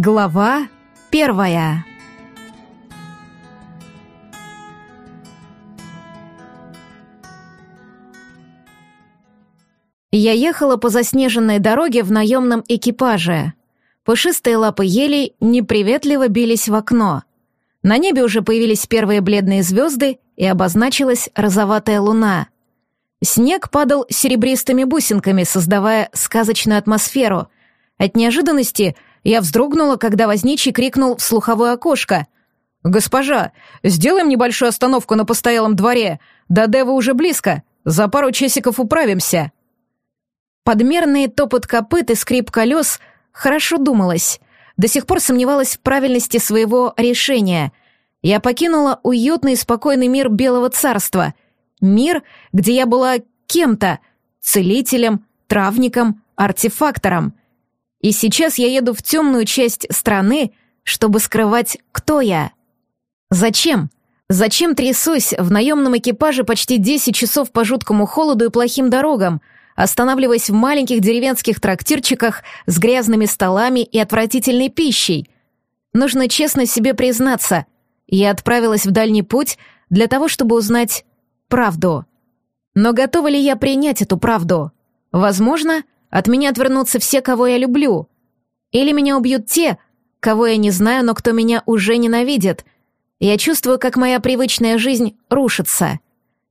Глава первая Я ехала по заснеженной дороге в наемном экипаже. Пушистые лапы елей неприветливо бились в окно. На небе уже появились первые бледные звезды и обозначилась розоватая луна. Снег падал серебристыми бусинками, создавая сказочную атмосферу. От неожиданности — я вздрогнула, когда возничий крикнул в слуховое окошко. «Госпожа, сделаем небольшую остановку на постоялом дворе. До Девы уже близко. За пару часиков управимся». Подмерный топот копыт и скрип колес хорошо думалось. До сих пор сомневалась в правильности своего решения. Я покинула уютный и спокойный мир Белого Царства. Мир, где я была кем-то — целителем, травником, артефактором — и сейчас я еду в темную часть страны, чтобы скрывать, кто я. Зачем? Зачем трясусь в наемном экипаже почти 10 часов по жуткому холоду и плохим дорогам, останавливаясь в маленьких деревенских трактирчиках с грязными столами и отвратительной пищей? Нужно честно себе признаться, я отправилась в дальний путь для того, чтобы узнать правду. Но готова ли я принять эту правду? Возможно, от меня отвернутся все, кого я люблю. Или меня убьют те, кого я не знаю, но кто меня уже ненавидит. Я чувствую, как моя привычная жизнь рушится.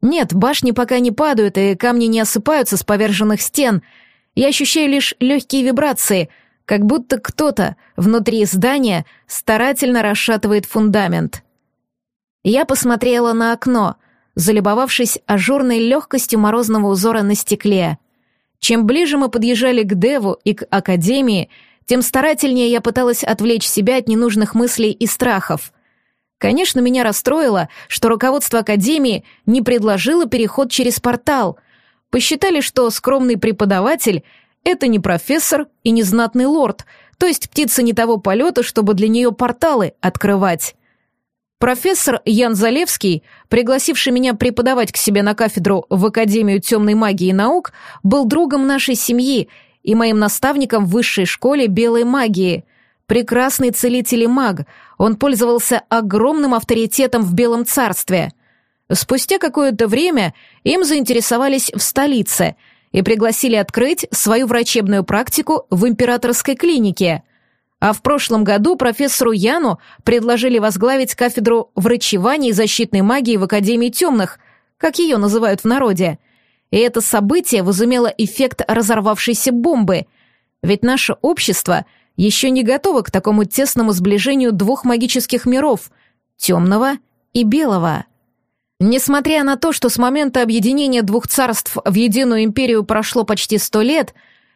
Нет, башни пока не падают, и камни не осыпаются с поверженных стен. Я ощущаю лишь легкие вибрации, как будто кто-то внутри здания старательно расшатывает фундамент. Я посмотрела на окно, залюбовавшись ажурной легкостью морозного узора на стекле — чем ближе мы подъезжали к Деву и к Академии, тем старательнее я пыталась отвлечь себя от ненужных мыслей и страхов. Конечно, меня расстроило, что руководство Академии не предложило переход через портал. Посчитали, что скромный преподаватель — это не профессор и не знатный лорд, то есть птица не того полета, чтобы для нее порталы открывать. Профессор Ян Залевский, пригласивший меня преподавать к себе на кафедру в Академию темной магии и наук, был другом нашей семьи и моим наставником в высшей школе белой магии. Прекрасный целитель и маг, он пользовался огромным авторитетом в Белом царстве. Спустя какое-то время им заинтересовались в столице и пригласили открыть свою врачебную практику в императорской клинике — а в прошлом году профессору Яну предложили возглавить кафедру врачевания и защитной магии в Академии темных, как ее называют в народе. И это событие возымело эффект разорвавшейся бомбы. Ведь наше общество еще не готово к такому тесному сближению двух магических миров — темного и белого. Несмотря на то, что с момента объединения двух царств в единую империю прошло почти сто лет,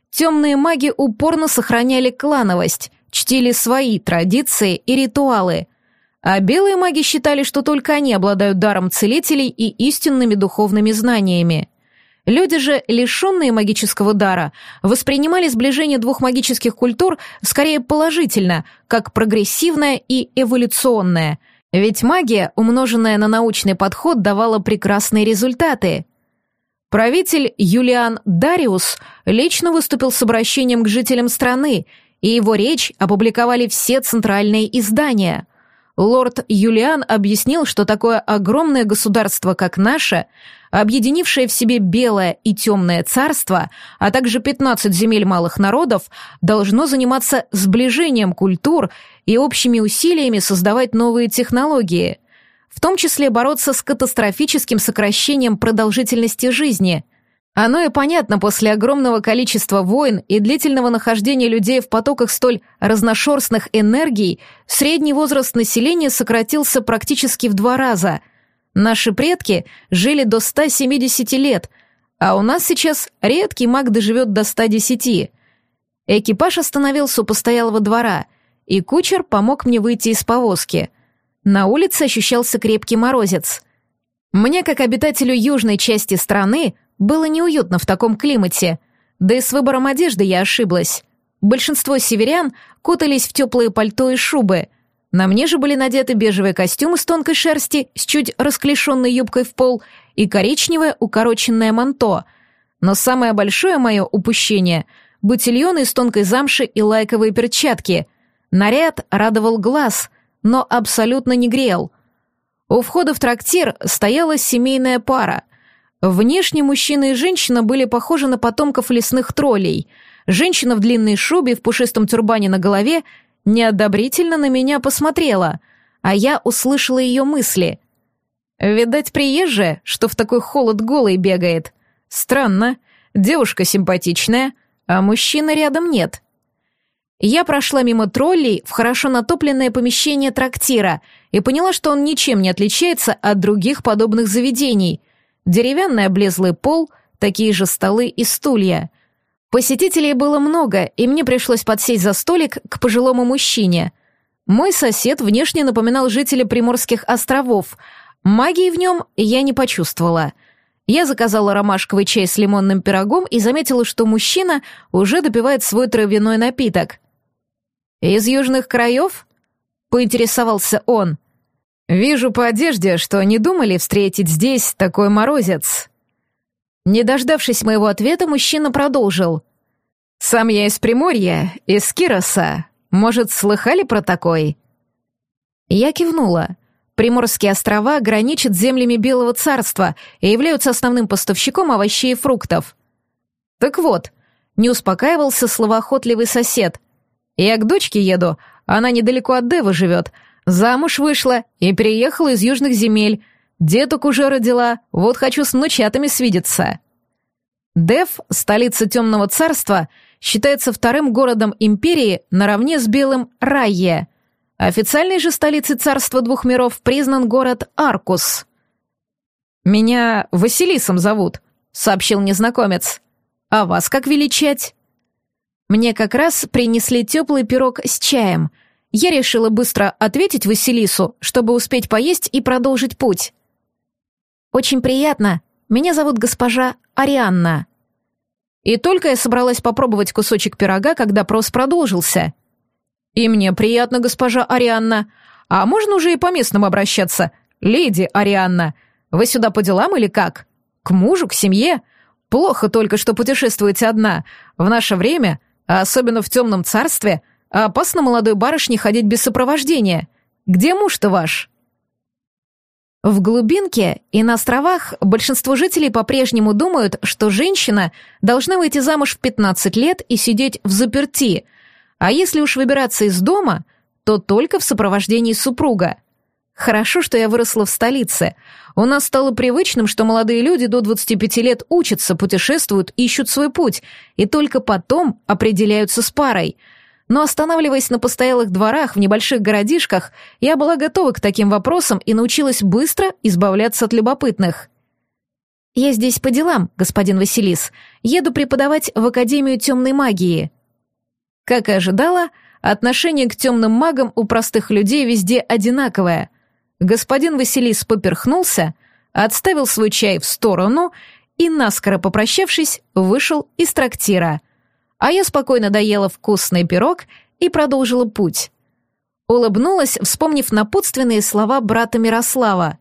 темные маги упорно сохраняли клановость — чтили свои традиции и ритуалы, а белые маги считали, что только они обладают даром целителей и истинными духовными знаниями. Люди же, лишенные магического дара, воспринимали сближение двух магических культур скорее положительно, как прогрессивное и эволюционное, ведь магия, умноженная на научный подход, давала прекрасные результаты. Правитель Юлиан Дариус лично выступил с обращением к жителям страны и его речь опубликовали все центральные издания. Лорд Юлиан объяснил, что такое огромное государство, как наше, объединившее в себе белое и темное царство, а также 15 земель малых народов, должно заниматься сближением культур и общими усилиями создавать новые технологии, в том числе бороться с катастрофическим сокращением продолжительности жизни – оно и понятно после огромного количества войн и длительного нахождения людей в потоках столь разношерстных энергий, средний возраст населения сократился практически в два раза. Наши предки жили до 170 лет, а у нас сейчас редкий маг доживет до 110. Экипаж остановился у постоялого двора, и кучер помог мне выйти из повозки. На улице ощущался крепкий морозец. Мне, как обитателю южной части страны, было неуютно в таком климате, да и с выбором одежды я ошиблась. Большинство северян кутались в теплые пальто и шубы. На мне же были надеты бежевый костюм из тонкой шерсти с чуть расклешенной юбкой в пол и коричневое укороченное манто. Но самое большое мое упущение — ботильоны из тонкой замши и лайковые перчатки. Наряд радовал глаз, но абсолютно не грел. У входа в трактир стояла семейная пара. Внешне мужчина и женщина были похожи на потомков лесных троллей. Женщина в длинной шубе в пушистом тюрбане на голове неодобрительно на меня посмотрела, а я услышала ее мысли. Видать, приезжая, что в такой холод голый бегает. Странно, девушка симпатичная, а мужчины рядом нет. Я прошла мимо троллей в хорошо натопленное помещение трактира и поняла, что он ничем не отличается от других подобных заведений. Деревянный облезлый пол, такие же столы и стулья. Посетителей было много, и мне пришлось подсесть за столик к пожилому мужчине. Мой сосед внешне напоминал жителя Приморских островов. Магии в нем я не почувствовала — я заказала ромашковый чай с лимонным пирогом и заметила, что мужчина уже допивает свой травяной напиток. «Из южных краев?» — поинтересовался он. «Вижу по одежде, что не думали встретить здесь такой морозец». Не дождавшись моего ответа, мужчина продолжил. «Сам я из Приморья, из Кироса. Может, слыхали про такой?» Я кивнула. Приморские острова граничат с землями Белого царства и являются основным поставщиком овощей и фруктов. Так вот, не успокаивался словоохотливый сосед — я к дочке еду, она недалеко от Девы живет. Замуж вышла и переехала из южных земель. Деток уже родила, вот хочу с внучатами свидеться». Дев, столица Темного Царства, считается вторым городом империи наравне с Белым Райе. Официальной же столицей Царства Двух Миров признан город Аркус. «Меня Василисом зовут», — сообщил незнакомец. «А вас как величать?» Мне как раз принесли теплый пирог с чаем. Я решила быстро ответить Василису, чтобы успеть поесть и продолжить путь. «Очень приятно. Меня зовут госпожа Арианна». И только я собралась попробовать кусочек пирога, когда прос продолжился. «И мне приятно, госпожа Арианна. А можно уже и по-местному обращаться? Леди Арианна. Вы сюда по делам или как? К мужу, к семье? Плохо только, что путешествуете одна. В наше время а особенно в темном царстве, опасно молодой барышне ходить без сопровождения. Где муж-то ваш?» В глубинке и на островах большинство жителей по-прежнему думают, что женщина должна выйти замуж в 15 лет и сидеть в заперти, а если уж выбираться из дома, то только в сопровождении супруга. Хорошо, что я выросла в столице. У нас стало привычным, что молодые люди до 25 лет учатся, путешествуют, ищут свой путь, и только потом определяются с парой. Но останавливаясь на постоялых дворах в небольших городишках, я была готова к таким вопросам и научилась быстро избавляться от любопытных. «Я здесь по делам, господин Василис. Еду преподавать в Академию темной магии». Как и ожидала, отношение к темным магам у простых людей везде одинаковое — Господин Василис поперхнулся, отставил свой чай в сторону и, наскоро попрощавшись, вышел из трактира. А я спокойно доела вкусный пирог и продолжила путь. Улыбнулась, вспомнив напутственные слова брата Мирослава.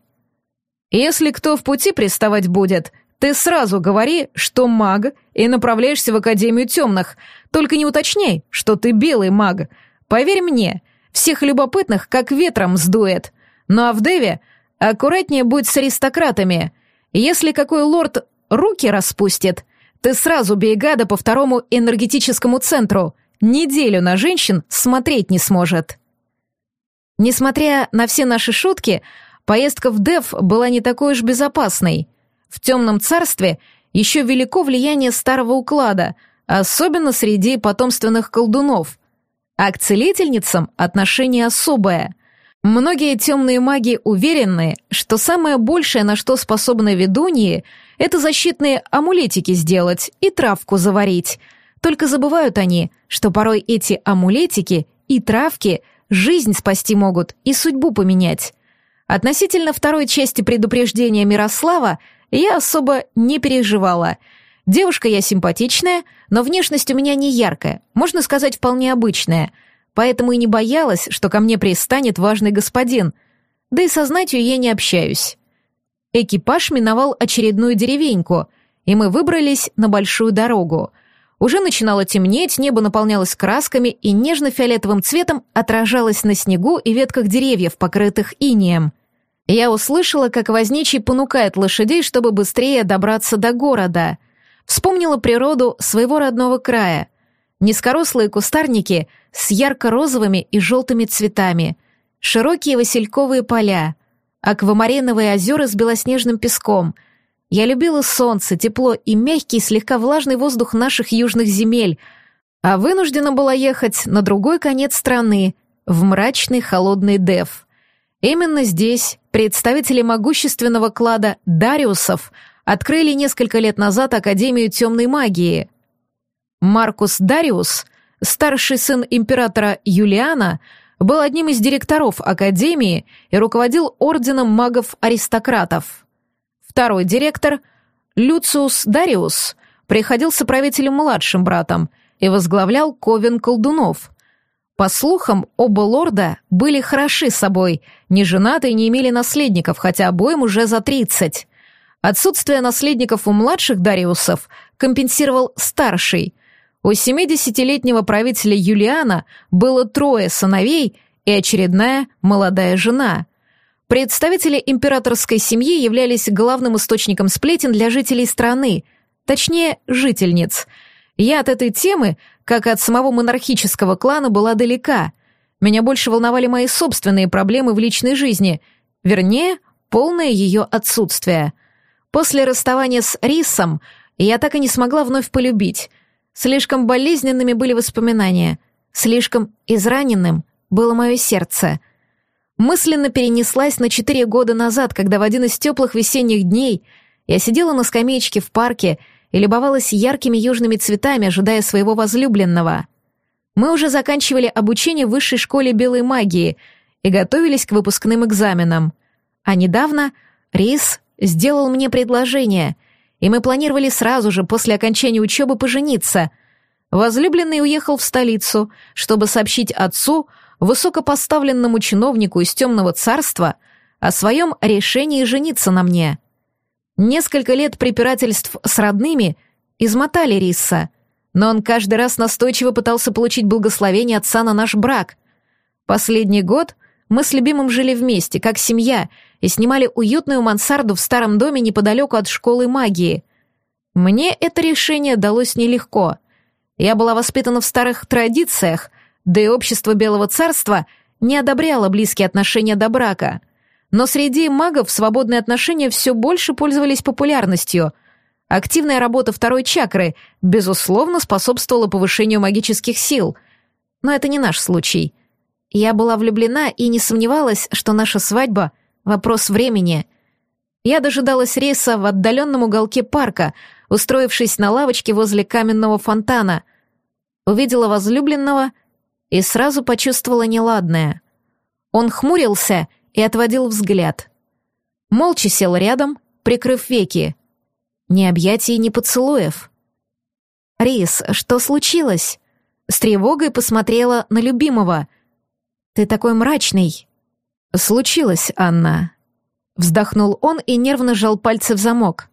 «Если кто в пути приставать будет, ты сразу говори, что маг, и направляешься в Академию Темных, только не уточняй, что ты белый маг. Поверь мне, всех любопытных как ветром сдует». Ну а в Деве аккуратнее будь с аристократами. Если какой лорд руки распустит, ты сразу бей гада по второму энергетическому центру. Неделю на женщин смотреть не сможет. Несмотря на все наши шутки, поездка в Дев была не такой уж безопасной. В темном царстве еще велико влияние старого уклада, особенно среди потомственных колдунов. А к целительницам отношение особое. Многие темные маги уверены, что самое большее, на что способны ведуньи, это защитные амулетики сделать и травку заварить. Только забывают они, что порой эти амулетики и травки жизнь спасти могут и судьбу поменять. Относительно второй части предупреждения Мирослава я особо не переживала. Девушка я симпатичная, но внешность у меня не яркая, можно сказать, вполне обычная — поэтому и не боялась, что ко мне пристанет важный господин, да и со знатью я не общаюсь. Экипаж миновал очередную деревеньку, и мы выбрались на большую дорогу. Уже начинало темнеть, небо наполнялось красками и нежно-фиолетовым цветом отражалось на снегу и ветках деревьев, покрытых инеем. Я услышала, как возничий понукает лошадей, чтобы быстрее добраться до города. Вспомнила природу своего родного края. Низкорослые кустарники с ярко-розовыми и желтыми цветами, широкие васильковые поля, аквамариновые озера с белоснежным песком — я любила солнце, тепло и мягкий, слегка влажный воздух наших южных земель, а вынуждена была ехать на другой конец страны, в мрачный холодный Дев. Именно здесь представители могущественного клада Дариусов открыли несколько лет назад Академию темной магии. Маркус Дариус, старший сын императора Юлиана, был одним из директоров Академии и руководил орденом магов-аристократов. Второй директор, Люциус Дариус, приходился правителем младшим братом и возглавлял Ковен колдунов. По слухам, оба лорда были хороши собой, не женаты и не имели наследников, хотя обоим уже за тридцать. Отсутствие наследников у младших Дариусов компенсировал старший. У семидесятилетнего правителя Юлиана было трое сыновей и очередная молодая жена. Представители императорской семьи являлись главным источником сплетен для жителей страны, точнее, жительниц. Я от этой темы, как и от самого монархического клана, была далека. Меня больше волновали мои собственные проблемы в личной жизни, вернее, полное ее отсутствие. После расставания с Рисом я так и не смогла вновь полюбить. Слишком болезненными были воспоминания, слишком израненным было мое сердце — мысленно перенеслась на четыре года назад, когда в один из теплых весенних дней я сидела на скамеечке в парке и любовалась яркими южными цветами, ожидая своего возлюбленного. Мы уже заканчивали обучение в высшей школе белой магии и готовились к выпускным экзаменам. А недавно Рис сделал мне предложение, и мы планировали сразу же после окончания учебы пожениться. Возлюбленный уехал в столицу, чтобы сообщить отцу высокопоставленному чиновнику из темного царства о своем решении жениться на мне. Несколько лет препирательств с родными измотали Риса, но он каждый раз настойчиво пытался получить благословение отца на наш брак. Последний год мы с любимым жили вместе, как семья, и снимали уютную мансарду в старом доме неподалеку от школы магии. Мне это решение далось нелегко. Я была воспитана в старых традициях — да и общество Белого Царства не одобряло близкие отношения до брака. Но среди магов свободные отношения все больше пользовались популярностью. Активная работа второй чакры, безусловно, способствовала повышению магических сил. Но это не наш случай. Я была влюблена и не сомневалась, что наша свадьба — вопрос времени. Я дожидалась рейса в отдаленном уголке парка, устроившись на лавочке возле каменного фонтана. Увидела возлюбленного и сразу почувствовала неладное. Он хмурился и отводил взгляд. Молча сел рядом, прикрыв веки. Ни объятий, ни поцелуев. «Рис, что случилось?» С тревогой посмотрела на любимого. «Ты такой мрачный». «Случилось, Анна». Вздохнул он и нервно сжал пальцы в замок.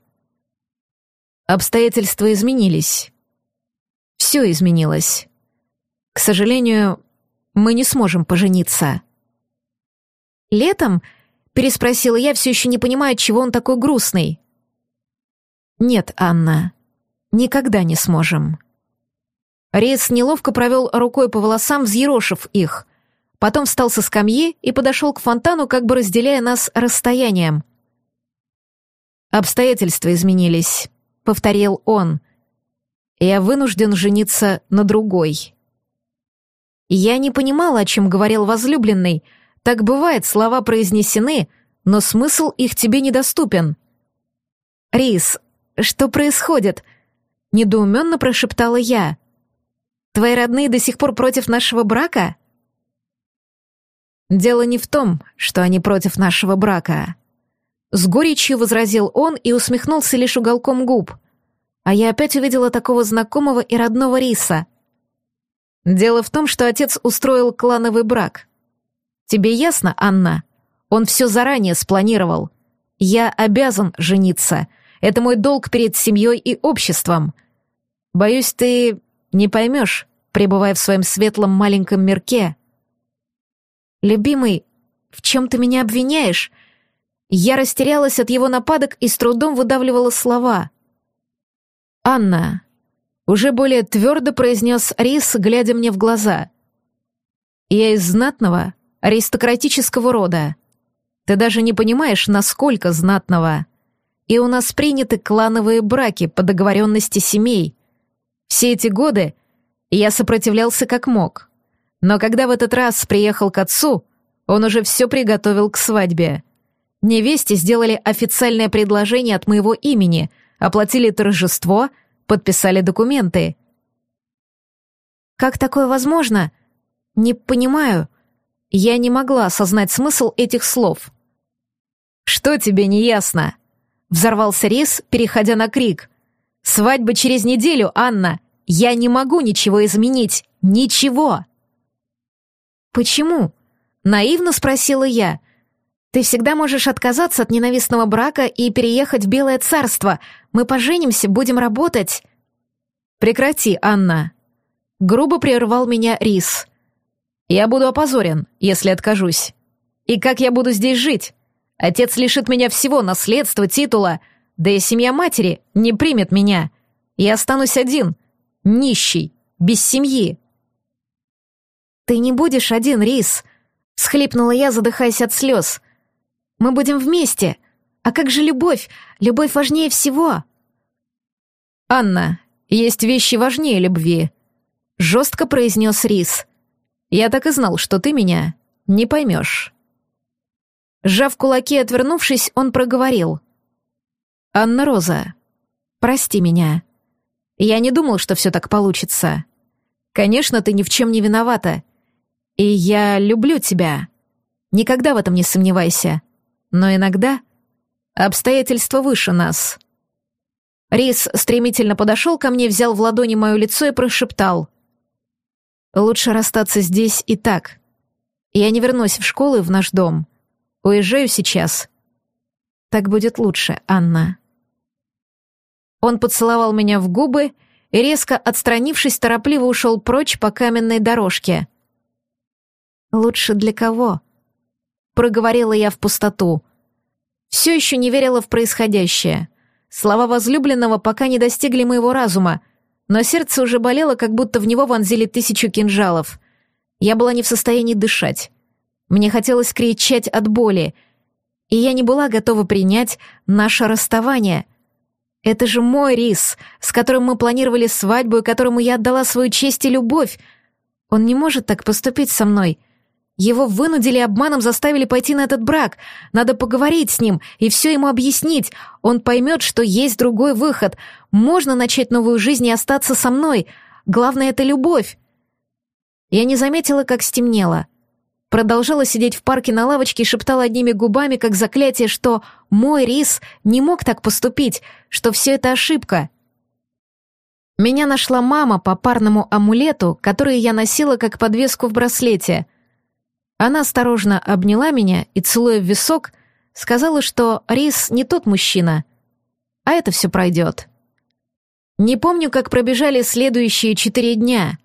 Обстоятельства изменились. Все изменилось. К сожалению, мы не сможем пожениться. Летом? Переспросила я, все еще не понимая, чего он такой грустный. Нет, Анна, никогда не сможем. Рейс неловко провел рукой по волосам, взъерошив их. Потом встал со скамьи и подошел к фонтану, как бы разделяя нас расстоянием. «Обстоятельства изменились», — повторил он. «Я вынужден жениться на другой». Я не понимала, о чем говорил возлюбленный. Так бывает, слова произнесены, но смысл их тебе недоступен. «Рис, что происходит?» — недоуменно прошептала я. «Твои родные до сих пор против нашего брака?» «Дело не в том, что они против нашего брака», — с горечью возразил он и усмехнулся лишь уголком губ. А я опять увидела такого знакомого и родного Риса — Дело в том, что отец устроил клановый брак. Тебе ясно, Анна? Он все заранее спланировал. Я обязан жениться. Это мой долг перед семьей и обществом. Боюсь, ты не поймешь, пребывая в своем светлом маленьком мирке. Любимый, в чем ты меня обвиняешь? Я растерялась от его нападок и с трудом выдавливала слова. «Анна», — уже более твердо произнес Рис, глядя мне в глаза. «Я из знатного, аристократического рода. Ты даже не понимаешь, насколько знатного. И у нас приняты клановые браки по договоренности семей. Все эти годы я сопротивлялся как мог. Но когда в этот раз приехал к отцу, он уже все приготовил к свадьбе. Невесте сделали официальное предложение от моего имени, оплатили торжество, подписали документы. «Как такое возможно?» «Не понимаю», я не могла осознать смысл этих слов. «Что тебе не ясно?» Взорвался Рис, переходя на крик. «Свадьба через неделю, Анна! Я не могу ничего изменить! Ничего!» «Почему?» — наивно спросила я. «Ты всегда можешь отказаться от ненавистного брака и переехать в Белое Царство. Мы поженимся, будем работать». «Прекрати, Анна!» Грубо прервал меня Рис. Я буду опозорен, если откажусь. И как я буду здесь жить? Отец лишит меня всего, наследства, титула, да и семья матери не примет меня. Я останусь один, нищий, без семьи. «Ты не будешь один, Рис», — схлипнула я, задыхаясь от слез. «Мы будем вместе. А как же любовь? Любовь важнее всего». «Анна, есть вещи важнее любви», — жестко произнес Рис. Я так и знал, что ты меня не поймешь. Сжав кулаки и отвернувшись, он проговорил. «Анна Роза, прости меня. Я не думал, что все так получится. Конечно, ты ни в чем не виновата. И я люблю тебя. Никогда в этом не сомневайся. Но иногда обстоятельства выше нас». Рис стремительно подошел ко мне, взял в ладони мое лицо и прошептал. Лучше расстаться здесь и так. Я не вернусь в школу и в наш дом. Уезжаю сейчас. Так будет лучше, Анна. Он поцеловал меня в губы и, резко отстранившись, торопливо ушел прочь по каменной дорожке. «Лучше для кого?» Проговорила я в пустоту. Все еще не верила в происходящее. Слова возлюбленного пока не достигли моего разума, но сердце уже болело, как будто в него вонзили тысячу кинжалов. Я была не в состоянии дышать. Мне хотелось кричать от боли, и я не была готова принять наше расставание. Это же мой рис, с которым мы планировали свадьбу и которому я отдала свою честь и любовь. Он не может так поступить со мной. Его вынудили обманом, заставили пойти на этот брак. Надо поговорить с ним и все ему объяснить. Он поймет, что есть другой выход. Можно начать новую жизнь и остаться со мной. Главное — это любовь. Я не заметила, как стемнело. Продолжала сидеть в парке на лавочке и шептала одними губами, как заклятие, что мой рис не мог так поступить, что все это ошибка. Меня нашла мама по парному амулету, который я носила как подвеску в браслете — она осторожно обняла меня и, целуя в висок, сказала, что Рис не тот мужчина, а это все пройдет. Не помню, как пробежали следующие четыре дня.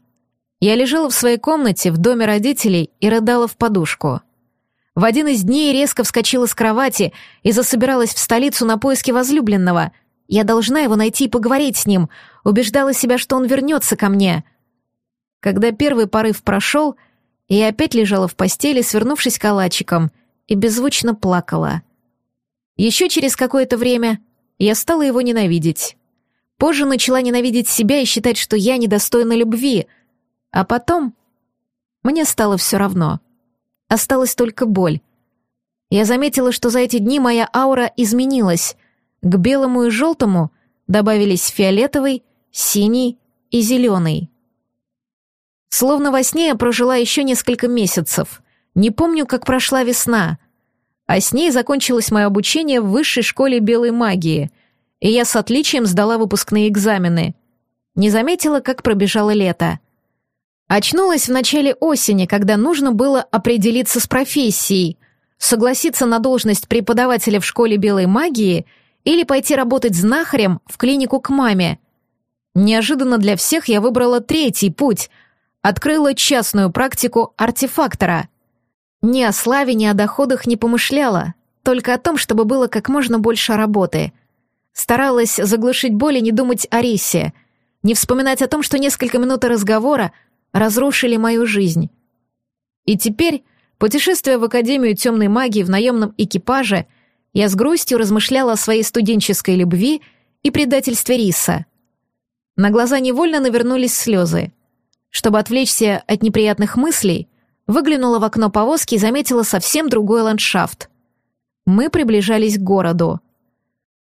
Я лежала в своей комнате в доме родителей и рыдала в подушку. В один из дней резко вскочила с кровати и засобиралась в столицу на поиски возлюбленного. Я должна его найти и поговорить с ним, убеждала себя, что он вернется ко мне. Когда первый порыв прошел — и опять лежала в постели, свернувшись калачиком, и беззвучно плакала. Еще через какое-то время я стала его ненавидеть. Позже начала ненавидеть себя и считать, что я недостойна любви. А потом мне стало все равно. Осталась только боль. Я заметила, что за эти дни моя аура изменилась. К белому и желтому добавились фиолетовый, синий и зеленый. Словно во сне я прожила еще несколько месяцев. Не помню, как прошла весна. А с ней закончилось мое обучение в высшей школе белой магии, и я с отличием сдала выпускные экзамены. Не заметила, как пробежало лето. Очнулась в начале осени, когда нужно было определиться с профессией, согласиться на должность преподавателя в школе белой магии или пойти работать знахарем в клинику к маме. Неожиданно для всех я выбрала третий путь, открыла частную практику артефактора. Ни о славе, ни о доходах не помышляла, только о том, чтобы было как можно больше работы. Старалась заглушить боль и не думать о Рисе, не вспоминать о том, что несколько минут разговора разрушили мою жизнь. И теперь, путешествуя в Академию темной магии в наемном экипаже, я с грустью размышляла о своей студенческой любви и предательстве Риса. На глаза невольно навернулись слезы. Чтобы отвлечься от неприятных мыслей, выглянула в окно повозки и заметила совсем другой ландшафт. Мы приближались к городу.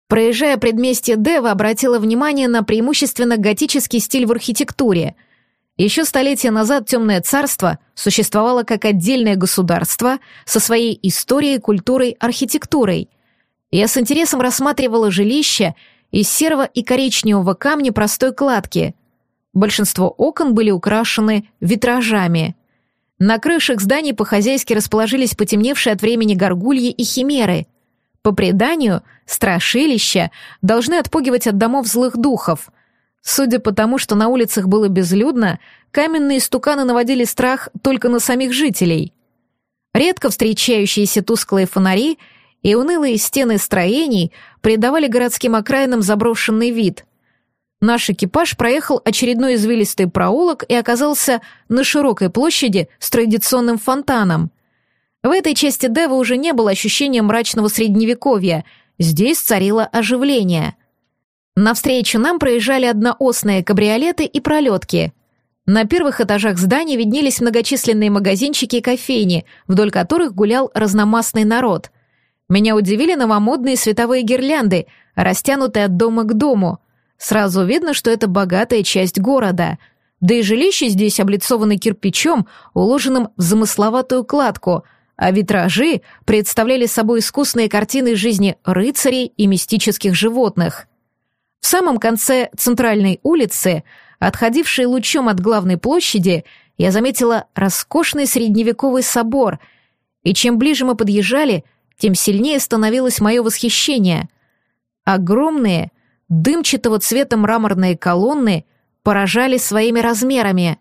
Проезжая предместье Дева, обратила внимание на преимущественно готический стиль в архитектуре. Еще столетия назад Темное Царство существовало как отдельное государство со своей историей, культурой, архитектурой. Я с интересом рассматривала жилище из серого и коричневого камня простой кладки. Большинство окон были украшены витражами. На крышах зданий по-хозяйски расположились потемневшие от времени горгульи и химеры. По преданию, страшилища должны отпугивать от домов злых духов. Судя по тому, что на улицах было безлюдно, каменные стуканы наводили страх только на самих жителей. Редко встречающиеся тусклые фонари и унылые стены строений придавали городским окраинам заброшенный вид. Наш экипаж проехал очередной извилистый проулок и оказался на широкой площади с традиционным фонтаном. В этой части Дева уже не было ощущения мрачного средневековья, здесь царило оживление. Навстречу нам проезжали одноосные кабриолеты и пролетки. На первых этажах здания виднелись многочисленные магазинчики и кофейни, вдоль которых гулял разномастный народ. Меня удивили новомодные световые гирлянды, растянутые от дома к дому — Сразу видно, что это богатая часть города. Да и жилище здесь облицовано кирпичом, уложенным в замысловатую кладку, а витражи представляли собой искусные картины жизни рыцарей и мистических животных. В самом конце центральной улицы, отходившей лучом от главной площади, я заметила роскошный средневековый собор, и чем ближе мы подъезжали, тем сильнее становилось мое восхищение. Огромные, Дымчатого цвета мраморные колонны поражали своими размерами.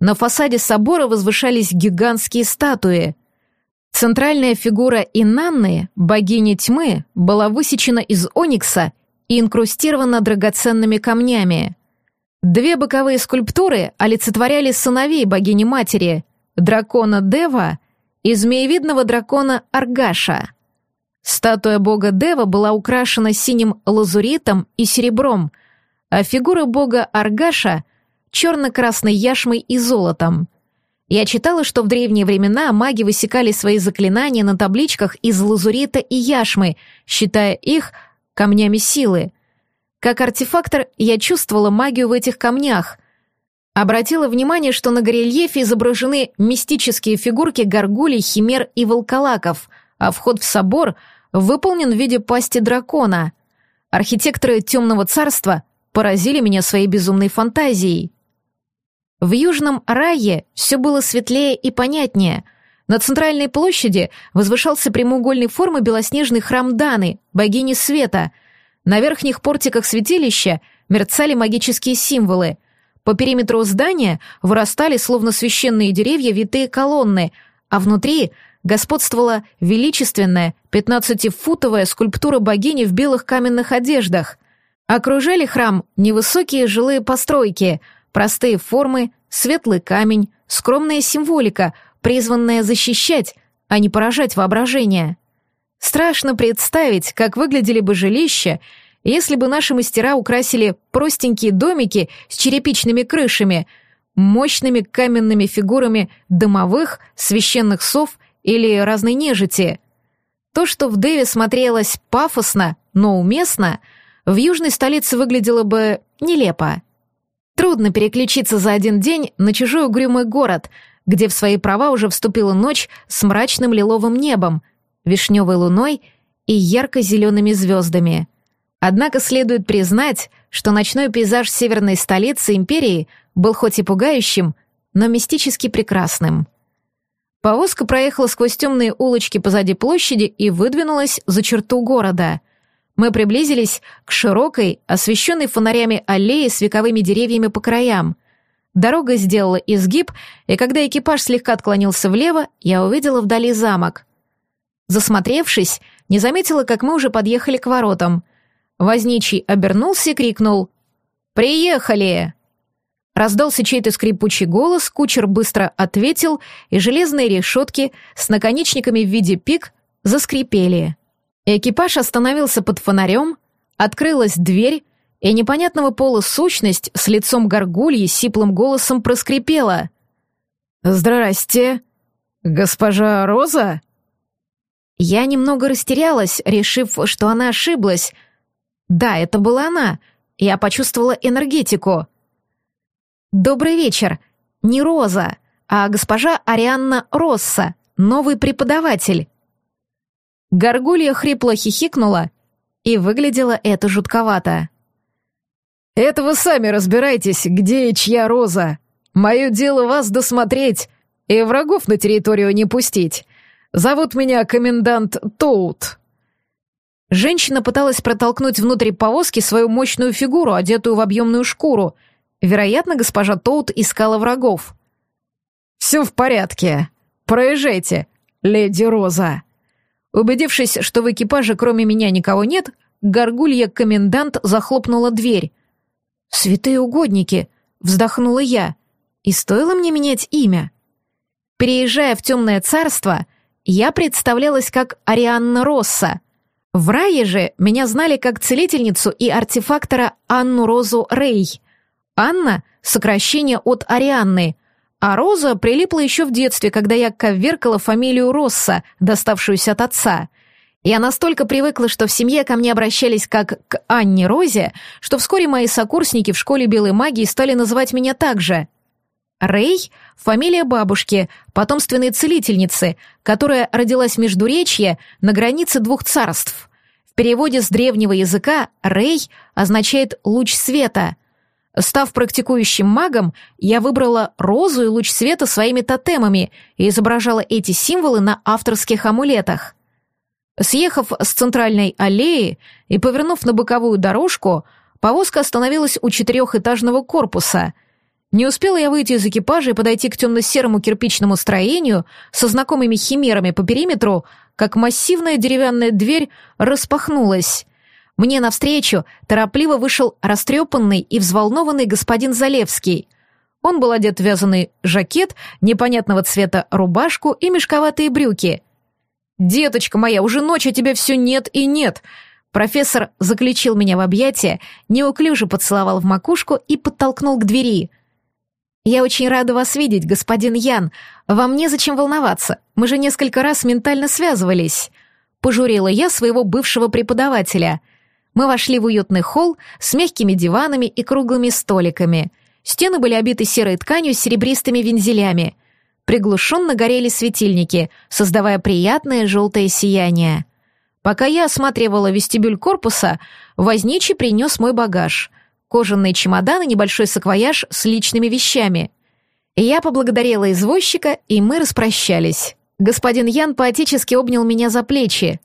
На фасаде собора возвышались гигантские статуи. Центральная фигура Инанны, богини тьмы, была высечена из оникса и инкрустирована драгоценными камнями. Две боковые скульптуры олицетворяли сыновей богини-матери, дракона Дева и змеевидного дракона Аргаша. Статуя бога Дева была украшена синим лазуритом и серебром, а фигура бога Аргаша — черно-красной яшмой и золотом. Я читала, что в древние времена маги высекали свои заклинания на табличках из лазурита и яшмы, считая их камнями силы. Как артефактор я чувствовала магию в этих камнях. Обратила внимание, что на горельефе изображены мистические фигурки горгулей, химер и волколаков, а вход в собор — выполнен в виде пасти дракона. Архитекторы Темного Царства поразили меня своей безумной фантазией. В Южном Рае все было светлее и понятнее. На центральной площади возвышался прямоугольной формы белоснежный храм Даны, богини света. На верхних портиках святилища мерцали магические символы. По периметру здания вырастали, словно священные деревья, витые колонны, а внутри господствовала величественная пятнадцатифутовая скульптура богини в белых каменных одеждах. Окружали храм невысокие жилые постройки, простые формы, светлый камень, скромная символика, призванная защищать, а не поражать воображение. Страшно представить, как выглядели бы жилища, если бы наши мастера украсили простенькие домики с черепичными крышами, мощными каменными фигурами домовых, священных сов или разной нежити. То, что в Дэве смотрелось пафосно, но уместно, в южной столице выглядело бы нелепо. Трудно переключиться за один день на чужой угрюмый город, где в свои права уже вступила ночь с мрачным лиловым небом, вишневой луной и ярко-зелеными звездами. Однако следует признать, что ночной пейзаж северной столицы империи был хоть и пугающим, но мистически прекрасным. Повозка проехала сквозь темные улочки позади площади и выдвинулась за черту города. Мы приблизились к широкой, освещенной фонарями аллее с вековыми деревьями по краям. Дорога сделала изгиб, и когда экипаж слегка отклонился влево, я увидела вдали замок. Засмотревшись, не заметила, как мы уже подъехали к воротам. Возничий обернулся и крикнул «Приехали!». Раздался чей-то скрипучий голос, кучер быстро ответил, и железные решетки с наконечниками в виде пик заскрипели. Экипаж остановился под фонарем, открылась дверь, и непонятного пола сущность с лицом горгульи сиплым голосом проскрипела. «Здрасте, госпожа Роза?» Я немного растерялась, решив, что она ошиблась. Да, это была она. Я почувствовала энергетику. «Добрый вечер. Не Роза, а госпожа Арианна Росса, новый преподаватель». Горгулья хрипло хихикнула, и выглядело это жутковато. «Это вы сами разбирайтесь, где и чья роза. Мое дело вас досмотреть и врагов на территорию не пустить. Зовут меня комендант Тоут». Женщина пыталась протолкнуть внутрь повозки свою мощную фигуру, одетую в объемную шкуру. Вероятно, госпожа Тоут искала врагов. «Все в порядке. Проезжайте, леди Роза». Убедившись, что в экипаже кроме меня никого нет, горгулья-комендант захлопнула дверь. «Святые угодники!» — вздохнула я. «И стоило мне менять имя?» Переезжая в темное царство, я представлялась как Арианна Росса. В рае же меня знали как целительницу и артефактора Анну Розу Рей. Анна — сокращение от Арианны — а Роза прилипла еще в детстве, когда я коверкала фамилию Росса, доставшуюся от отца. Я настолько привыкла, что в семье ко мне обращались как к Анне Розе, что вскоре мои сокурсники в школе белой магии стали называть меня так же. Рэй — фамилия бабушки, потомственной целительницы, которая родилась в Междуречье на границе двух царств. В переводе с древнего языка «Рэй» означает «луч света», Став практикующим магом, я выбрала розу и луч света своими тотемами и изображала эти символы на авторских амулетах. Съехав с центральной аллеи и повернув на боковую дорожку, повозка остановилась у четырехэтажного корпуса. Не успела я выйти из экипажа и подойти к темно-серому кирпичному строению со знакомыми химерами по периметру, как массивная деревянная дверь распахнулась. Мне навстречу торопливо вышел растрепанный и взволнованный господин Залевский. Он был одет в вязаный жакет, непонятного цвета рубашку и мешковатые брюки. «Деточка моя, уже ночь, а тебя все нет и нет!» Профессор заключил меня в объятия, неуклюже поцеловал в макушку и подтолкнул к двери. «Я очень рада вас видеть, господин Ян. Вам незачем волноваться. Мы же несколько раз ментально связывались». Пожурила я своего бывшего преподавателя — мы вошли в уютный холл с мягкими диванами и круглыми столиками. Стены были обиты серой тканью с серебристыми вензелями. Приглушенно горели светильники, создавая приятное желтое сияние. Пока я осматривала вестибюль корпуса, возничий принес мой багаж. Кожаные чемоданы, небольшой саквояж с личными вещами. Я поблагодарила извозчика, и мы распрощались. Господин Ян поотечески обнял меня за плечи.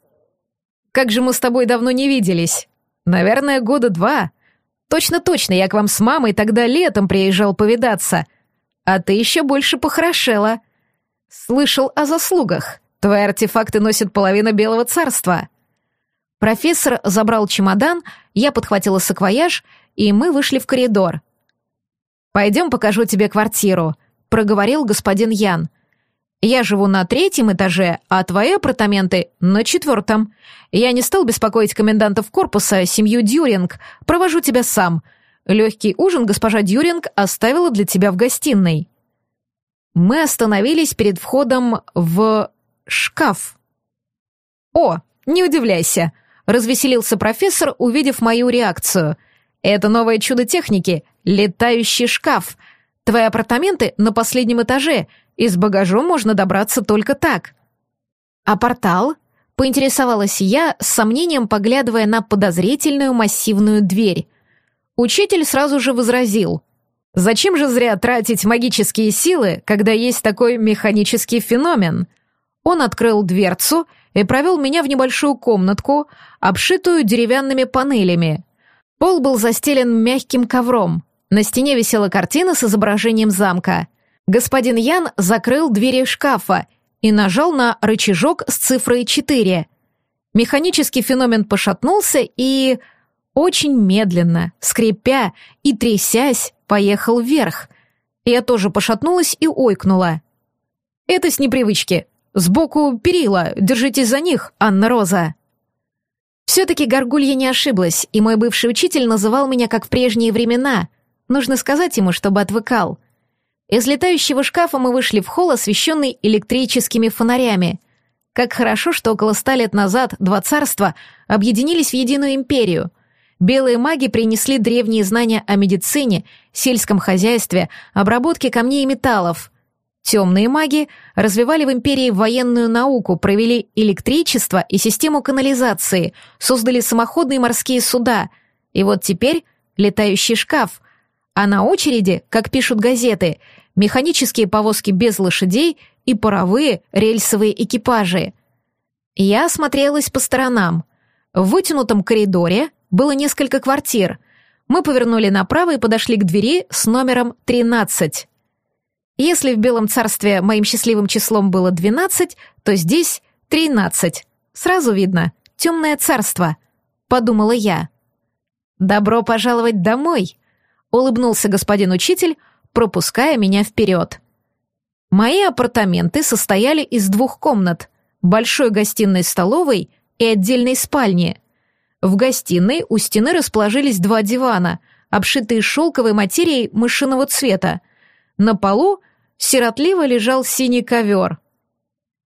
«Как же мы с тобой давно не виделись!» Наверное, года два. Точно-точно, я к вам с мамой тогда летом приезжал повидаться. А ты еще больше похорошела. Слышал о заслугах. Твои артефакты носят половину Белого Царства. Профессор забрал чемодан, я подхватила саквояж, и мы вышли в коридор. «Пойдем покажу тебе квартиру», — проговорил господин Ян. Я живу на третьем этаже, а твои апартаменты — на четвертом. Я не стал беспокоить комендантов корпуса, семью Дюринг. Провожу тебя сам. Легкий ужин госпожа Дюринг оставила для тебя в гостиной». Мы остановились перед входом в шкаф. «О, не удивляйся», — развеселился профессор, увидев мою реакцию. «Это новое чудо техники — летающий шкаф. Твои апартаменты на последнем этаже — и с багажом можно добраться только так. А портал? Поинтересовалась я, с сомнением поглядывая на подозрительную массивную дверь. Учитель сразу же возразил. «Зачем же зря тратить магические силы, когда есть такой механический феномен?» Он открыл дверцу, и провел меня в небольшую комнатку, обшитую деревянными панелями. Пол был застелен мягким ковром. На стене висела картина с изображением замка. Господин Ян закрыл двери шкафа и нажал на рычажок с цифрой 4. Механический феномен пошатнулся и... Очень медленно, скрипя и трясясь, поехал вверх. Я тоже пошатнулась и ойкнула. «Это с непривычки. Сбоку перила, держитесь за них, Анна Роза». Все-таки Горгулья не ошиблась, и мой бывший учитель называл меня как в прежние времена. Нужно сказать ему, чтобы отвыкал. Из летающего шкафа мы вышли в холл, освещенный электрическими фонарями. Как хорошо, что около ста лет назад два царства объединились в единую империю. Белые маги принесли древние знания о медицине, сельском хозяйстве, обработке камней и металлов. Темные маги развивали в империи военную науку, провели электричество и систему канализации, создали самоходные морские суда. И вот теперь летающий шкаф. А на очереди, как пишут газеты, механические повозки без лошадей и паровые рельсовые экипажи. Я осмотрелась по сторонам. В вытянутом коридоре было несколько квартир. Мы повернули направо и подошли к двери с номером 13. Если в Белом царстве моим счастливым числом было 12, то здесь 13. Сразу видно, темное царство, подумала я. Добро пожаловать домой, улыбнулся господин учитель, пропуская меня вперед. Мои апартаменты состояли из двух комнат, большой гостиной столовой и отдельной спальни. В гостиной у стены расположились два дивана, обшитые шелковой материей мышиного цвета. На полу сиротливо лежал синий ковер.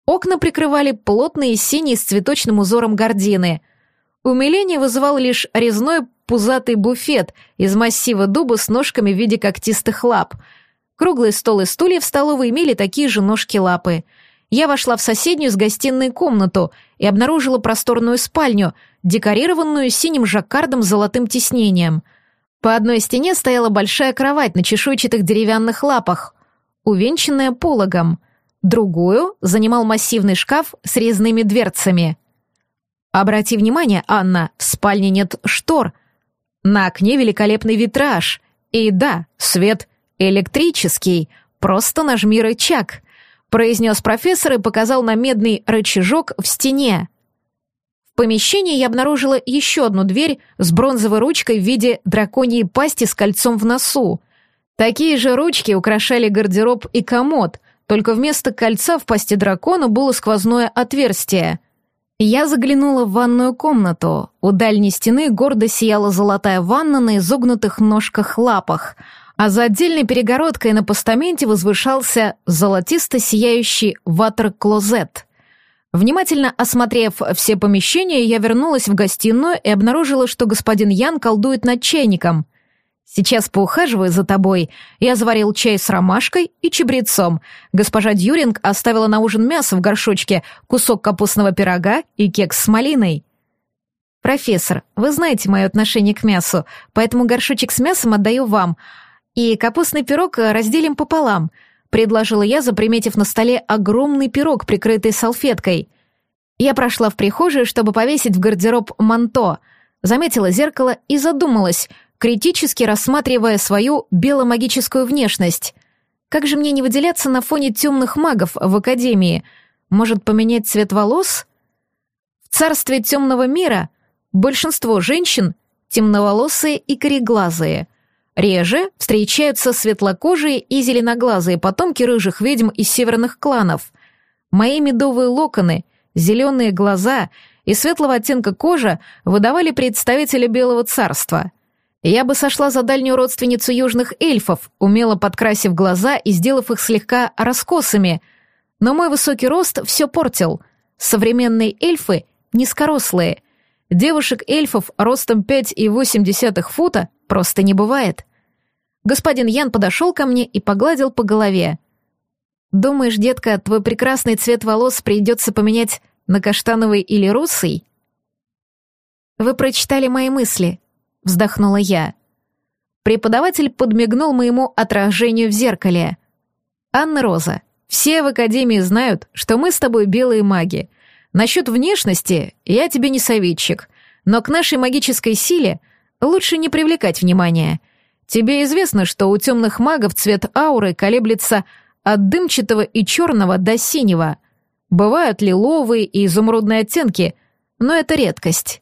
Окна прикрывали плотные синие с цветочным узором гардины. Умиление вызывал лишь резной пузатый буфет из массива дуба с ножками в виде когтистых лап. Круглый стол и стулья в столовой имели такие же ножки-лапы. Я вошла в соседнюю с гостиной комнату и обнаружила просторную спальню, декорированную синим жаккардом с золотым тиснением. По одной стене стояла большая кровать на чешуйчатых деревянных лапах, увенчанная пологом. Другую занимал массивный шкаф с резными дверцами. Обрати внимание, Анна, в спальне нет штор — на окне великолепный витраж. И да, свет электрический. Просто нажми рычаг», — произнес профессор и показал на медный рычажок в стене. В помещении я обнаружила еще одну дверь с бронзовой ручкой в виде драконьей пасти с кольцом в носу. Такие же ручки украшали гардероб и комод, только вместо кольца в пасти дракона было сквозное отверстие. Я заглянула в ванную комнату. У дальней стены гордо сияла золотая ванна на изогнутых ножках-лапах, а за отдельной перегородкой на постаменте возвышался золотисто сияющий ватер-клозет. Внимательно осмотрев все помещения, я вернулась в гостиную и обнаружила, что господин Ян колдует над чайником — Сейчас поухаживаю за тобой. Я заварил чай с ромашкой и чабрецом. Госпожа Дьюринг оставила на ужин мясо в горшочке, кусок капустного пирога и кекс с малиной. Профессор, вы знаете мое отношение к мясу, поэтому горшочек с мясом отдаю вам, и капустный пирог разделим пополам, предложила я, заприметив на столе огромный пирог, прикрытый салфеткой. Я прошла в прихожую, чтобы повесить в гардероб манто, заметила зеркало и задумалась — критически рассматривая свою беломагическую внешность. Как же мне не выделяться на фоне темных магов в Академии? Может, поменять цвет волос? В царстве темного мира большинство женщин темноволосые и кореглазые. Реже встречаются светлокожие и зеленоглазые потомки рыжих ведьм из северных кланов. Мои медовые локоны, зеленые глаза и светлого оттенка кожа выдавали представителя Белого царства. Я бы сошла за дальнюю родственницу южных эльфов, умело подкрасив глаза и сделав их слегка раскосыми. Но мой высокий рост все портил. Современные эльфы низкорослые. Девушек-эльфов ростом 5,8 фута просто не бывает. Господин Ян подошел ко мне и погладил по голове. «Думаешь, детка, твой прекрасный цвет волос придется поменять на каштановый или русый?» «Вы прочитали мои мысли», вздохнула я. Преподаватель подмигнул моему отражению в зеркале. «Анна Роза, все в Академии знают, что мы с тобой белые маги, Насчет внешности я тебе не советчик, но к нашей магической силе лучше не привлекать внимания. Тебе известно, что у темных магов цвет ауры колеблется от дымчатого и черного до синего. Бывают лиловые и изумрудные оттенки, но это редкость.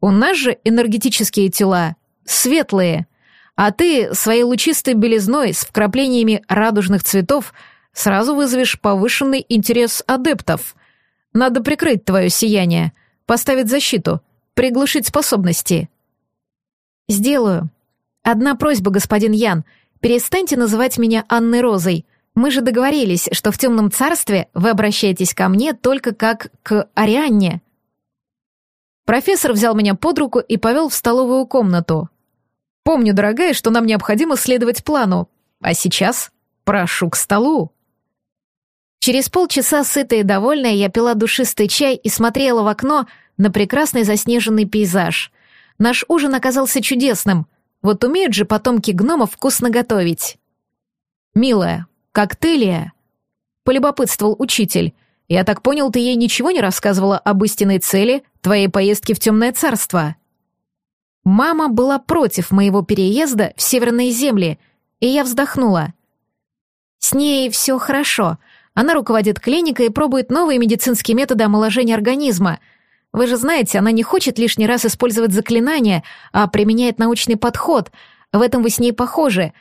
У нас же энергетические тела светлые, а ты своей лучистой белизной с вкраплениями радужных цветов сразу вызовешь повышенный интерес адептов. Надо прикрыть твое сияние, поставить защиту, приглушить способности. Сделаю. Одна просьба, господин Ян, перестаньте называть меня Анной Розой. Мы же договорились, что в темном царстве вы обращаетесь ко мне только как к Арианне. Профессор взял меня под руку и повел в столовую комнату. «Помню, дорогая, что нам необходимо следовать плану. А сейчас прошу к столу». Через полчаса, сытая и довольная, я пила душистый чай и смотрела в окно на прекрасный заснеженный пейзаж. Наш ужин оказался чудесным. Вот умеют же потомки гномов вкусно готовить. «Милая, коктейлия?» — полюбопытствовал учитель — я так понял, ты ей ничего не рассказывала об истинной цели твоей поездки в темное царство. Мама была против моего переезда в северные земли, и я вздохнула. С ней все хорошо. Она руководит клиникой и пробует новые медицинские методы омоложения организма. Вы же знаете, она не хочет лишний раз использовать заклинания, а применяет научный подход. В этом вы с ней похожи.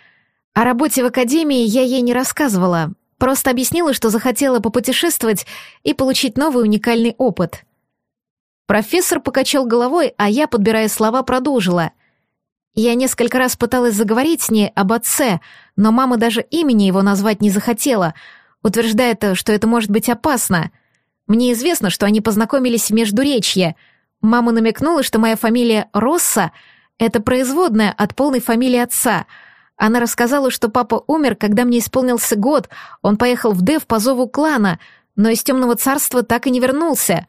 О работе в академии я ей не рассказывала, Просто объяснила, что захотела попутешествовать и получить новый уникальный опыт. Профессор покачал головой, а я, подбирая слова, продолжила. Я несколько раз пыталась заговорить с ней об отце, но мама даже имени его назвать не захотела, утверждая, что это может быть опасно. Мне известно, что они познакомились в Междуречье. Мама намекнула, что моя фамилия Росса — это производная от полной фамилии отца — она рассказала, что папа умер, когда мне исполнился год, он поехал в Дев по зову клана, но из темного царства так и не вернулся.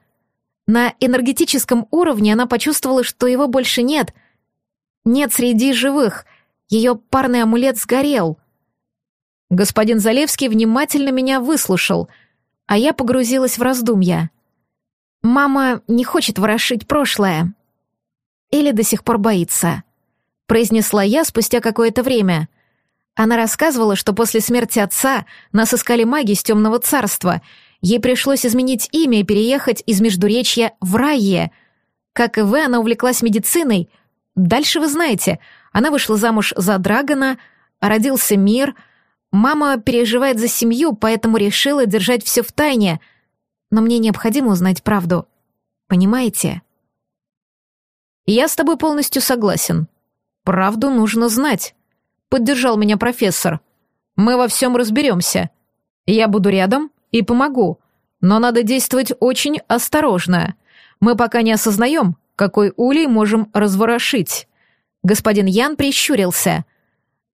На энергетическом уровне она почувствовала, что его больше нет. Нет среди живых. Ее парный амулет сгорел. Господин Залевский внимательно меня выслушал, а я погрузилась в раздумья. Мама не хочет ворошить прошлое. Или до сих пор боится произнесла я спустя какое-то время. Она рассказывала, что после смерти отца нас искали маги из темного царства. Ей пришлось изменить имя и переехать из Междуречья в Райе. Как и вы, она увлеклась медициной. Дальше вы знаете, она вышла замуж за Драгона, родился мир. Мама переживает за семью, поэтому решила держать все в тайне. Но мне необходимо узнать правду. Понимаете? Я с тобой полностью согласен, «Правду нужно знать», — поддержал меня профессор. «Мы во всем разберемся. Я буду рядом и помогу, но надо действовать очень осторожно. Мы пока не осознаем, какой улей можем разворошить». Господин Ян прищурился.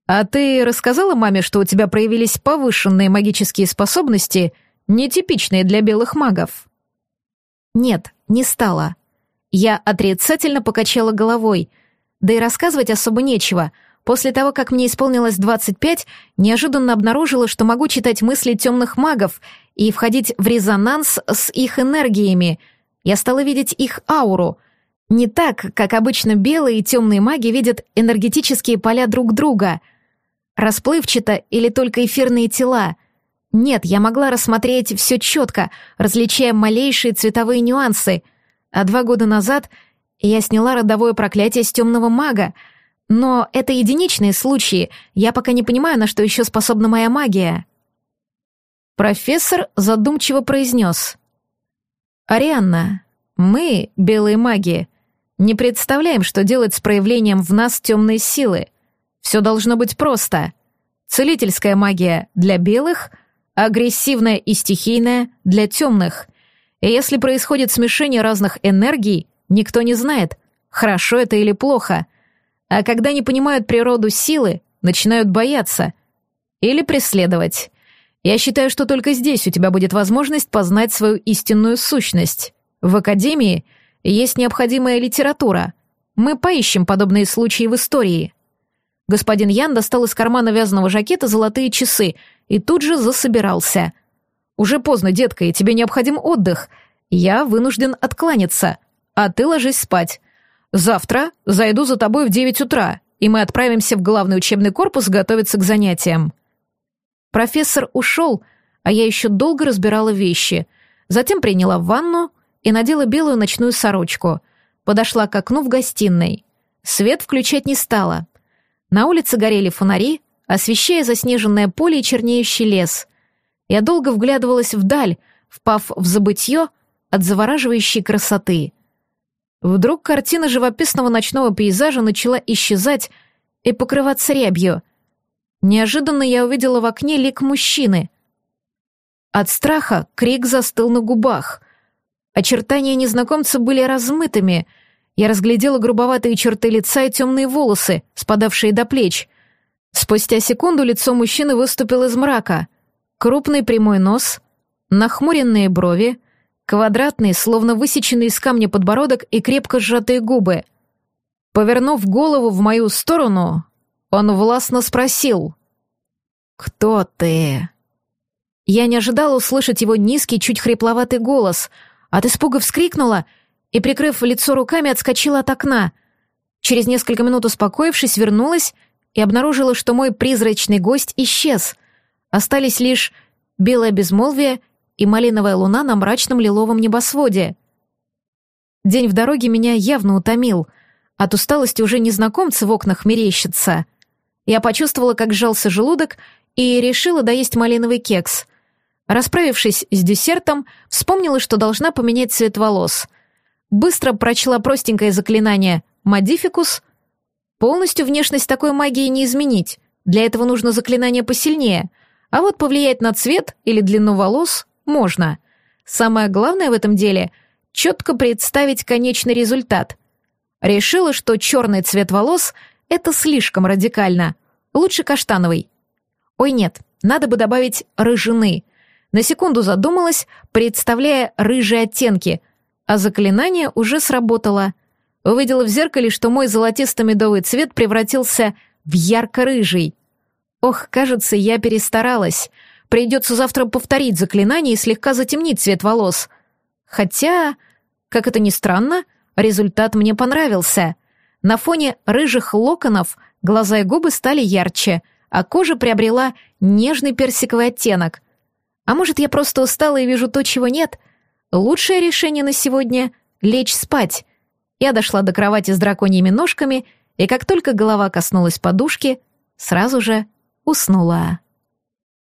«А ты рассказала маме, что у тебя проявились повышенные магические способности, нетипичные для белых магов?» «Нет, не стала». Я отрицательно покачала головой — да и рассказывать особо нечего. После того, как мне исполнилось 25, неожиданно обнаружила, что могу читать мысли темных магов и входить в резонанс с их энергиями. Я стала видеть их ауру. Не так, как обычно белые и темные маги видят энергетические поля друг друга. Расплывчато или только эфирные тела. Нет, я могла рассмотреть все четко, различая малейшие цветовые нюансы. А два года назад — я сняла родовое проклятие с темного мага, но это единичные случаи, я пока не понимаю, на что еще способна моя магия. Профессор задумчиво произнес. «Арианна, мы, белые маги, не представляем, что делать с проявлением в нас темной силы. Все должно быть просто. Целительская магия для белых, агрессивная и стихийная для темных. И если происходит смешение разных энергий, Никто не знает, хорошо это или плохо. А когда не понимают природу силы, начинают бояться. Или преследовать. Я считаю, что только здесь у тебя будет возможность познать свою истинную сущность. В Академии есть необходимая литература. Мы поищем подобные случаи в истории. Господин Ян достал из кармана вязаного жакета золотые часы и тут же засобирался. «Уже поздно, детка, и тебе необходим отдых. я вынужден откланяться, а ты ложись спать. Завтра зайду за тобой в девять утра, и мы отправимся в главный учебный корпус готовиться к занятиям». Профессор ушел, а я еще долго разбирала вещи. Затем приняла ванну и надела белую ночную сорочку. Подошла к окну в гостиной. Свет включать не стала. На улице горели фонари, освещая заснеженное поле и чернеющий лес. Я долго вглядывалась вдаль, впав в забытье от завораживающей красоты. Вдруг картина живописного ночного пейзажа начала исчезать и покрываться рябью. Неожиданно я увидела в окне лик мужчины. От страха крик застыл на губах. Очертания незнакомца были размытыми. Я разглядела грубоватые черты лица и темные волосы, спадавшие до плеч. Спустя секунду лицо мужчины выступило из мрака. Крупный прямой нос, нахмуренные брови, квадратный, словно высеченный из камня подбородок и крепко сжатые губы. Повернув голову в мою сторону, он властно спросил «Кто ты?» Я не ожидала услышать его низкий, чуть хрипловатый голос. От испуга вскрикнула и, прикрыв лицо руками, отскочила от окна. Через несколько минут успокоившись, вернулась и обнаружила, что мой призрачный гость исчез. Остались лишь белое безмолвие и малиновая луна на мрачном лиловом небосводе. День в дороге меня явно утомил. От усталости уже незнакомцы в окнах мерещатся. Я почувствовала, как сжался желудок, и решила доесть малиновый кекс. Расправившись с десертом, вспомнила, что должна поменять цвет волос. Быстро прочла простенькое заклинание «Модификус». Полностью внешность такой магии не изменить. Для этого нужно заклинание посильнее. А вот повлиять на цвет или длину волос можно. Самое главное в этом деле — четко представить конечный результат. Решила, что черный цвет волос — это слишком радикально. Лучше каштановый. Ой, нет, надо бы добавить рыжины. На секунду задумалась, представляя рыжие оттенки, а заклинание уже сработало. Увидела в зеркале, что мой золотисто-медовый цвет превратился в ярко-рыжий. Ох, кажется, я перестаралась — Придется завтра повторить заклинание и слегка затемнить цвет волос. Хотя, как это ни странно, результат мне понравился. На фоне рыжих локонов глаза и губы стали ярче, а кожа приобрела нежный персиковый оттенок. А может, я просто устала и вижу то, чего нет? Лучшее решение на сегодня — лечь спать. Я дошла до кровати с драконьими ножками, и как только голова коснулась подушки, сразу же уснула.